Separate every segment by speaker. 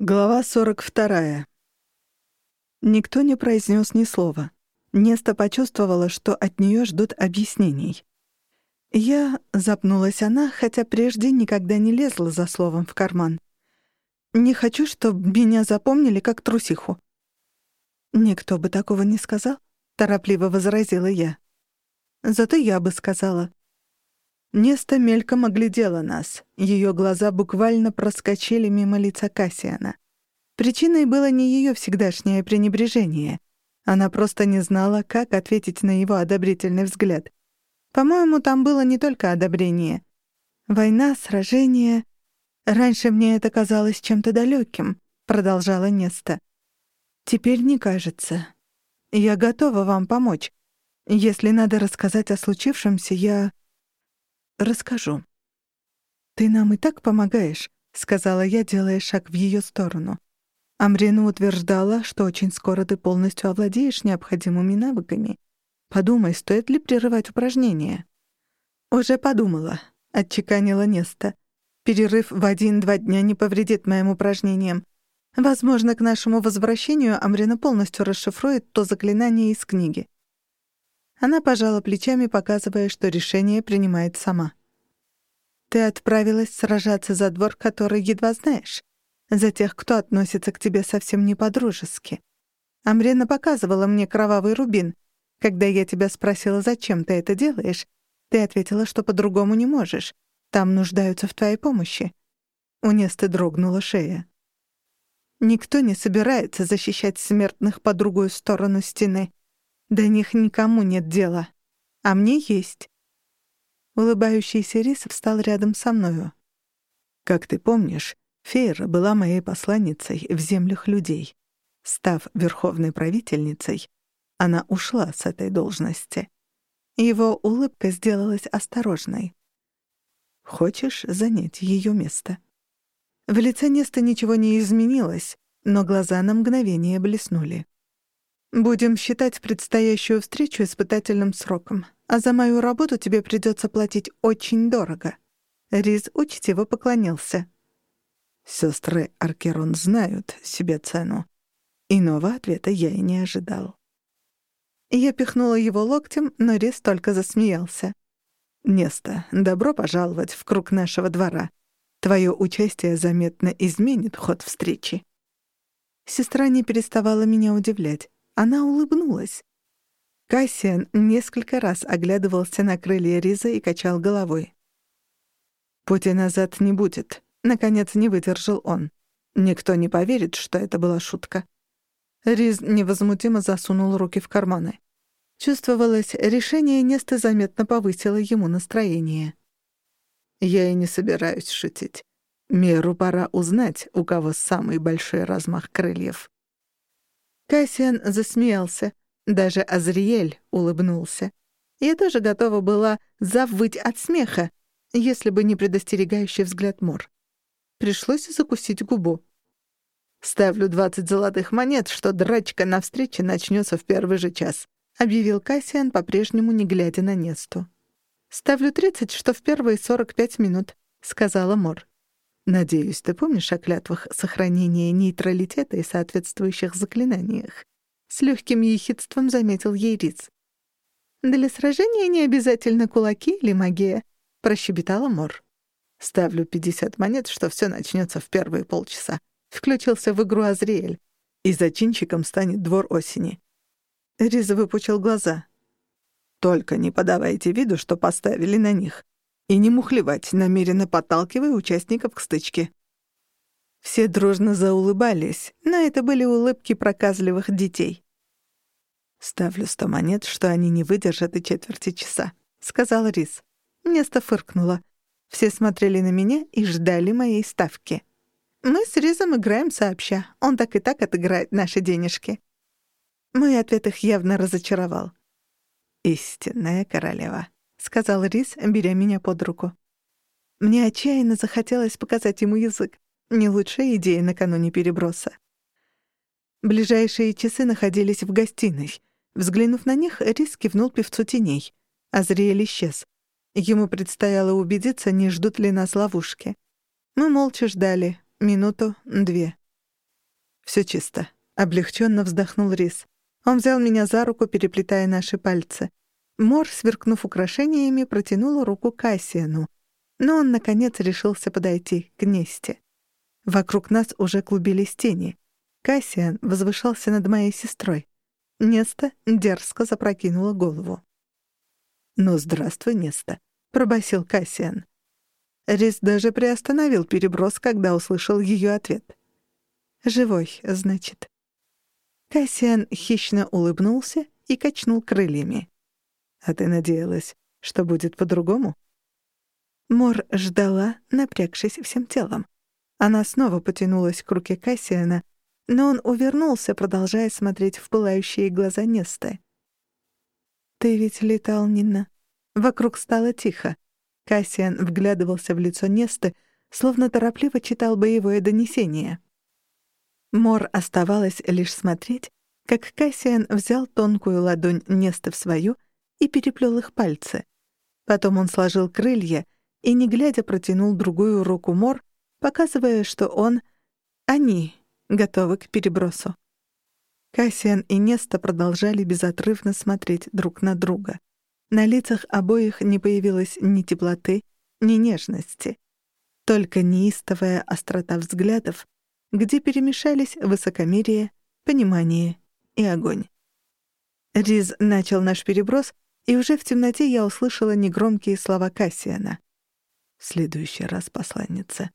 Speaker 1: Глава 42. Никто не произнес ни слова. Неста почувствовала, что от нее ждут объяснений. Я запнулась она, хотя прежде никогда не лезла за словом в карман. Не хочу, чтобы меня запомнили как трусиху. Никто бы такого не сказал, торопливо возразила я. Зато я бы сказала. Неста мельком оглядела нас. Ее глаза буквально проскочили мимо лица Кассиана. Причиной было не ее всегдашнее пренебрежение. Она просто не знала, как ответить на его одобрительный взгляд. По-моему, там было не только одобрение. Война, сражение... Раньше мне это казалось чем-то далеким, продолжала Неста. Теперь не кажется. Я готова вам помочь. Если надо рассказать о случившемся, я расскажу». «Ты нам и так помогаешь», — сказала я, делая шаг в ее сторону. Амрина утверждала, что очень скоро ты полностью овладеешь необходимыми навыками. Подумай, стоит ли прерывать упражнения. «Уже подумала», — отчеканила Неста. «Перерыв в один-два дня не повредит моим упражнениям. Возможно, к нашему возвращению Амрина полностью расшифрует то заклинание из книги. Она пожала плечами, показывая, что решение принимает сама. «Ты отправилась сражаться за двор, который едва знаешь, за тех, кто относится к тебе совсем не по-дружески. Амрина показывала мне кровавый рубин. Когда я тебя спросила, зачем ты это делаешь, ты ответила, что по-другому не можешь. Там нуждаются в твоей помощи». У Несты дрогнула шея. «Никто не собирается защищать смертных по другую сторону стены. До них никому нет дела. А мне есть. Улыбающийся Рис встал рядом со мною. Как ты помнишь, Фейра была моей посланницей в землях людей. Став верховной правительницей, она ушла с этой должности. Его улыбка сделалась осторожной. «Хочешь занять ее место?» В лице Неста ничего не изменилось, но глаза на мгновение блеснули. Будем считать предстоящую встречу испытательным сроком, а за мою работу тебе придется платить очень дорого». Риз учтиво поклонился. Сестры Аркерон знают себе цену. Иного ответа я и не ожидал. Я пихнула его локтем, но Риз только засмеялся. «Неста, добро пожаловать в круг нашего двора. Твое участие заметно изменит ход встречи». Сестра не переставала меня удивлять. Она улыбнулась. Кассиан несколько раз оглядывался на крылья Риза и качал головой. «Пути назад не будет», — наконец не выдержал он. «Никто не поверит, что это была шутка». Риз невозмутимо засунул руки в карманы. Чувствовалось, решение Несты заметно повысило ему настроение. «Я и не собираюсь шутить. Меру пора узнать, у кого самый большой размах крыльев». Кассиан засмеялся. Даже Азриэль улыбнулся. Я тоже готова была завыть от смеха, если бы не предостерегающий взгляд Мор. Пришлось закусить губу. «Ставлю двадцать золотых монет, что драчка на встрече начнется в первый же час», — объявил Кассиан, по-прежнему не глядя на Несту. «Ставлю тридцать, что в первые сорок пять минут», — сказала Мор. Надеюсь, ты помнишь о клятвах сохранения нейтралитета и соответствующих заклинаниях? С легким ехидством заметил ей Риц. «Для сражения не обязательно кулаки или магия», — прощебетала Мор. «Ставлю пятьдесят монет, что все начнется в первые полчаса». Включился в игру Азриэль. И зачинщиком станет двор осени. Риза выпучил глаза. «Только не подавайте виду, что поставили на них. И не мухлевать, намеренно подталкивая участников к стычке. Все дружно заулыбались, но это были улыбки проказливых детей. «Ставлю сто монет, что они не выдержат и четверти часа», — сказал Рис. Место фыркнуло. Все смотрели на меня и ждали моей ставки. «Мы с Ризом играем сообща. Он так и так отыграет наши денежки». Мой ответ их явно разочаровал. «Истинная королева», — сказал Рис, беря меня под руку. Мне отчаянно захотелось показать ему язык. Не лучшая идея накануне переброса. Ближайшие часы находились в гостиной. Взглянув на них, Рис кивнул певцу теней. Азриэль исчез. Ему предстояло убедиться, не ждут ли нас ловушки. Мы молча ждали. Минуту, две. Все чисто», — облегченно вздохнул Рис. Он взял меня за руку, переплетая наши пальцы. Мор, сверкнув украшениями, протянул руку Кассиану, но он, наконец, решился подойти к Несте. Вокруг нас уже клубились тени. Кассиан возвышался над моей сестрой. Неста дерзко запрокинула голову. «Ну, здравствуй, Неста», — пробасил Кассиан. Рис даже приостановил переброс, когда услышал ее ответ. «Живой, значит». Кассиан хищно улыбнулся и качнул крыльями. «А ты надеялась, что будет по-другому?» Мор ждала, напрягшись всем телом. Она снова потянулась к руке Кассиана, но он увернулся, продолжая смотреть в пылающие глаза Несты. «Ты ведь летал, Нина?» Вокруг стало тихо. Кассиан вглядывался в лицо Несты, словно торопливо читал боевое донесение. Мор оставалось лишь смотреть, как Кассиан взял тонкую ладонь Несты в свою и переплел их пальцы. Потом он сложил крылья и, не глядя, протянул другую руку Мор, показывая, что он... Они готовы к перебросу. Кассиан и Неста продолжали безотрывно смотреть друг на друга. На лицах обоих не появилось ни теплоты, ни нежности. Только неистовая острота взглядов, где перемешались высокомерие, понимание и огонь. Риз начал наш переброс, и уже в темноте я услышала негромкие слова Кассиана. «В следующий раз, посланница,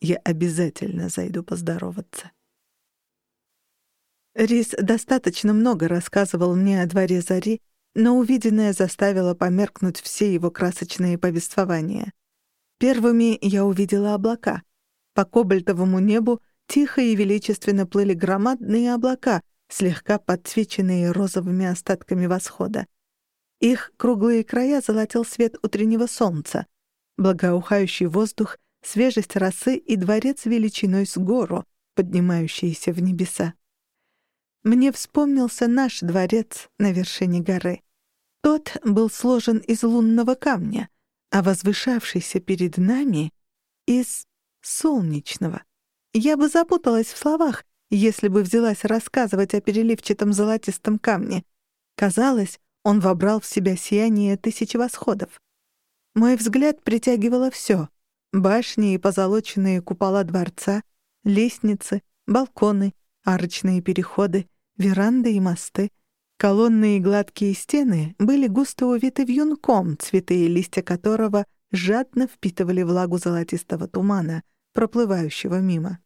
Speaker 1: я обязательно зайду поздороваться». Рис достаточно много рассказывал мне о дворе Зари, но увиденное заставило померкнуть все его красочные повествования. Первыми я увидела облака. По кобальтовому небу тихо и величественно плыли громадные облака, слегка подсвеченные розовыми остатками восхода. Их круглые края золотил свет утреннего солнца, благоухающий воздух, свежесть росы и дворец величиной с гору, поднимающийся в небеса. Мне вспомнился наш дворец на вершине горы. Тот был сложен из лунного камня, а возвышавшийся перед нами — из солнечного. Я бы запуталась в словах, если бы взялась рассказывать о переливчатом золотистом камне. Казалось, он вобрал в себя сияние тысячи восходов. Мой взгляд притягивало все: башни и позолоченные купола дворца, лестницы, балконы, арочные переходы, веранды и мосты — Колонны и гладкие стены были густо увиты вьюнком, цветы и листья которого жадно впитывали влагу золотистого тумана, проплывающего мимо.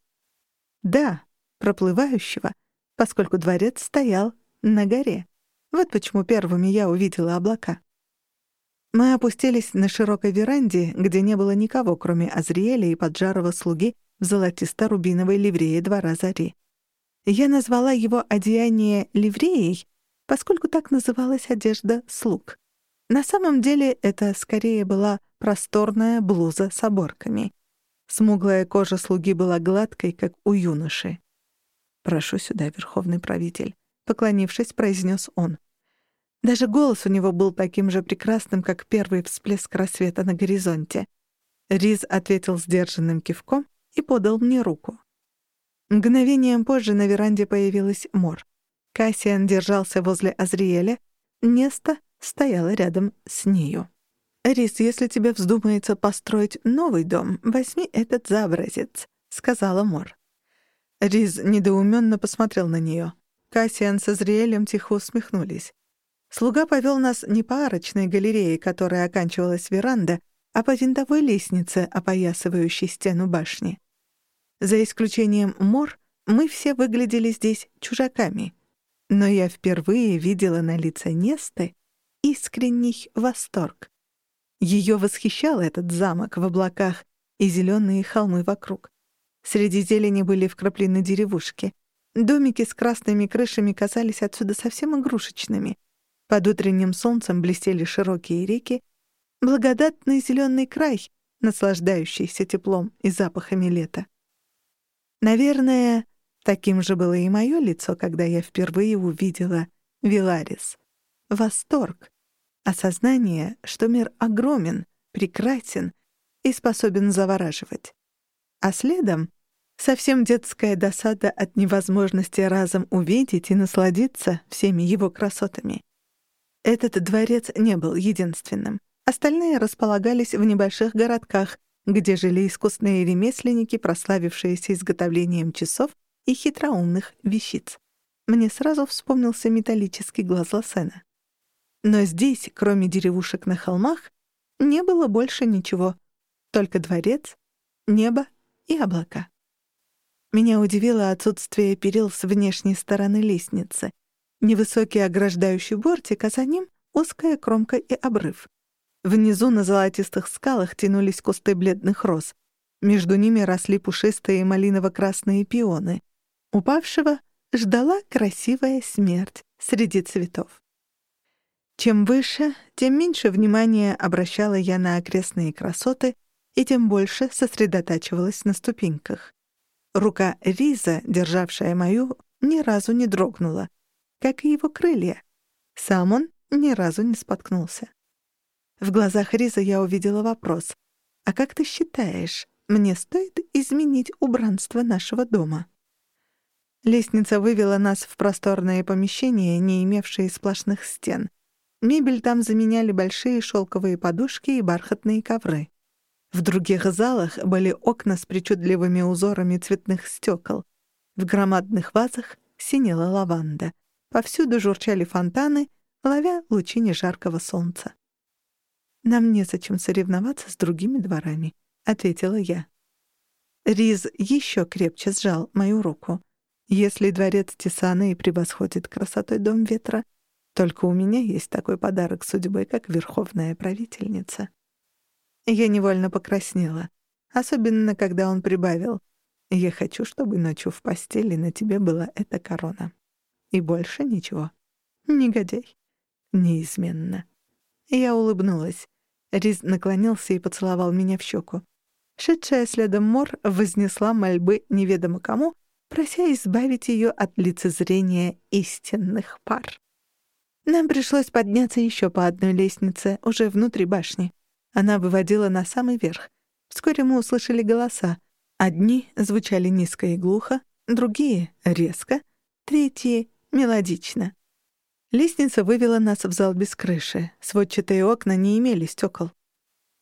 Speaker 1: Да, проплывающего, поскольку дворец стоял на горе. Вот почему первыми я увидела облака. Мы опустились на широкой веранде, где не было никого, кроме Азриэля и поджарого слуги в золотисто-рубиновой ливрее двора Зари. Я назвала его одеяние ливреей, поскольку так называлась одежда слуг. На самом деле это скорее была просторная блуза с оборками. Смуглая кожа слуги была гладкой, как у юноши. «Прошу сюда, верховный правитель», — поклонившись, произнес он. Даже голос у него был таким же прекрасным, как первый всплеск рассвета на горизонте. Риз ответил сдержанным кивком и подал мне руку. Мгновением позже на веранде появилась Мор. Кассиан держался возле Азриэля, Неста стояла рядом с нею. «Рис, если тебе вздумается построить новый дом, возьми этот за образец», — сказала Мор. Риз недоуменно посмотрел на нее. Кассиан с Азриэлем тихо усмехнулись. Слуга повел нас не по арочной галерее, которая оканчивалась веранда, а по винтовой лестнице, опоясывающей стену башни. За исключением Мор, мы все выглядели здесь чужаками — но я впервые видела на лице Несты искренний восторг. Ее восхищал этот замок в облаках и зеленые холмы вокруг. Среди зелени были вкраплены деревушки. Домики с красными крышами казались отсюда совсем игрушечными. Под утренним солнцем блестели широкие реки, благодатный зеленый край, наслаждающийся теплом и запахами лета. Наверное, Таким же было и мое лицо, когда я впервые увидела Виларис. Восторг. Осознание, что мир огромен, прекрасен и способен завораживать. А следом Совсем детская досада от невозможности разом увидеть и насладиться всеми его красотами. Этот дворец не был единственным. Остальные располагались в небольших городках, где жили искусные ремесленники, прославившиеся изготовлением часов и хитроумных вещиц. Мне сразу вспомнился металлический глаз Лосена. Но здесь, кроме деревушек на холмах, не было больше ничего. Только дворец, небо и облака. Меня удивило отсутствие перил с внешней стороны лестницы. Невысокий ограждающий бортик, а за ним узкая кромка и обрыв. Внизу на золотистых скалах тянулись кусты бледных роз. Между ними росли пушистые малиново-красные пионы. Упавшего ждала красивая смерть среди цветов. Чем выше, тем меньше внимания обращала я на окрестные красоты и тем больше сосредотачивалась на ступеньках. Рука Риза, державшая мою, ни разу не дрогнула — как и его крылья. Сам он ни разу не споткнулся. В глазах Риза я увидела вопрос. «А как ты считаешь, мне стоит изменить убранство нашего дома?» Лестница вывела нас в просторное помещение, не имевшее сплошных стен. Мебель там заменяли большие шелковые подушки и бархатные ковры. В других залах были окна с причудливыми узорами цветных стекол. В громадных вазах синела лаванда. Повсюду журчали фонтаны, ловя лучи нежаркого солнца. «Нам незачем соревноваться с другими дворами», — ответила я. Риз еще крепче сжал мою руку. «Если дворец Тисаны превосходит красотой Дом Ветра, только у меня есть такой подарок судьбы, как верховная правительница». Я невольно покраснела, особенно когда он прибавил «Я хочу, чтобы ночью в постели на тебе была эта корона». И больше ничего. Негодяй. Неизменно. Я улыбнулась. Риз наклонился и поцеловал меня в щеку. Шедшая следом Мор вознесла мольбы неведомо кому, прося избавить ее от лицезрения истинных пар. Нам пришлось подняться еще по одной лестнице, уже внутри башни. Она выводила на самый верх. Вскоре мы услышали голоса. Одни звучали низко и глухо, другие — резко, третьи Мелодично. Лестница вывела нас в зал без крыши. Сводчатые окна не имели стекол.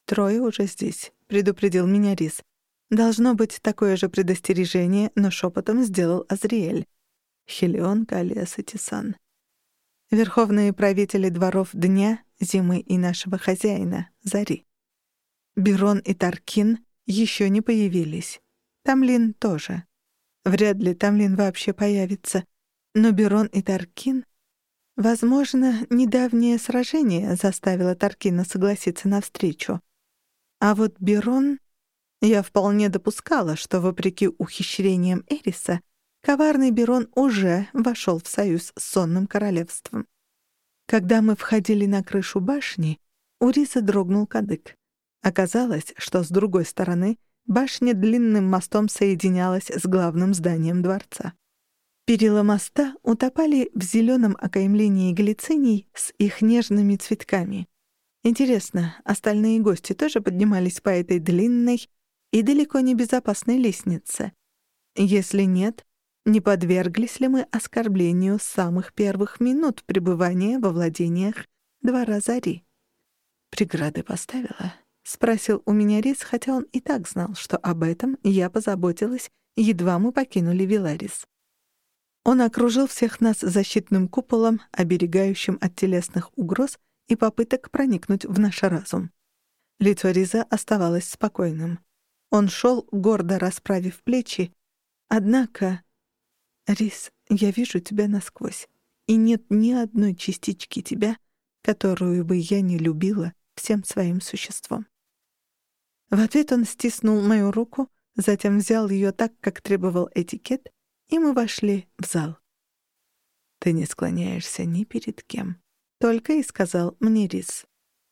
Speaker 1: «Трое уже здесь», — предупредил меня Рис. Должно быть такое же предостережение, но шепотом сделал Азриэль. Хелион, Калиас и Тисан. Верховные правители дворов дня, зимы и нашего хозяина, Зари. Бирон и Таркин еще не появились. Тамлин тоже. Вряд ли Тамлин вообще появится — но Берон и Таркин... Возможно, недавнее сражение заставило Таркина согласиться на встречу. А вот Берон... Я вполне допускала, что, вопреки ухищрениям Эриса, коварный Берон уже вошел в союз с сонным королевством. Когда мы входили на крышу башни, у Риса дрогнул кадык. Оказалось, что с другой стороны башня длинным мостом соединялась с главным зданием дворца. Перила моста утопали в зеленом окаймлении глициний с их нежными цветками. Интересно, остальные гости тоже поднимались по этой длинной и далеко не безопасной лестнице? Если нет, не подверглись ли мы оскорблению с самых первых минут пребывания во владениях двора Зари? «Преграды поставила?» — спросил у меня Рис, хотя он и так знал, что об этом я позаботилась, едва мы покинули Виларис. Он окружил всех нас защитным куполом, оберегающим от телесных угроз и попыток проникнуть в наш разум. Лицо Риза оставалось спокойным. Он шел, гордо расправив плечи. Однако... «Риз, я вижу тебя насквозь, и нет ни одной частички тебя, которую бы я не любила всем своим существом». В ответ он стиснул мою руку, затем взял ее так, как требовал этикет, и мы вошли в зал. «Ты не склоняешься ни перед кем», — только и сказал мне Рис.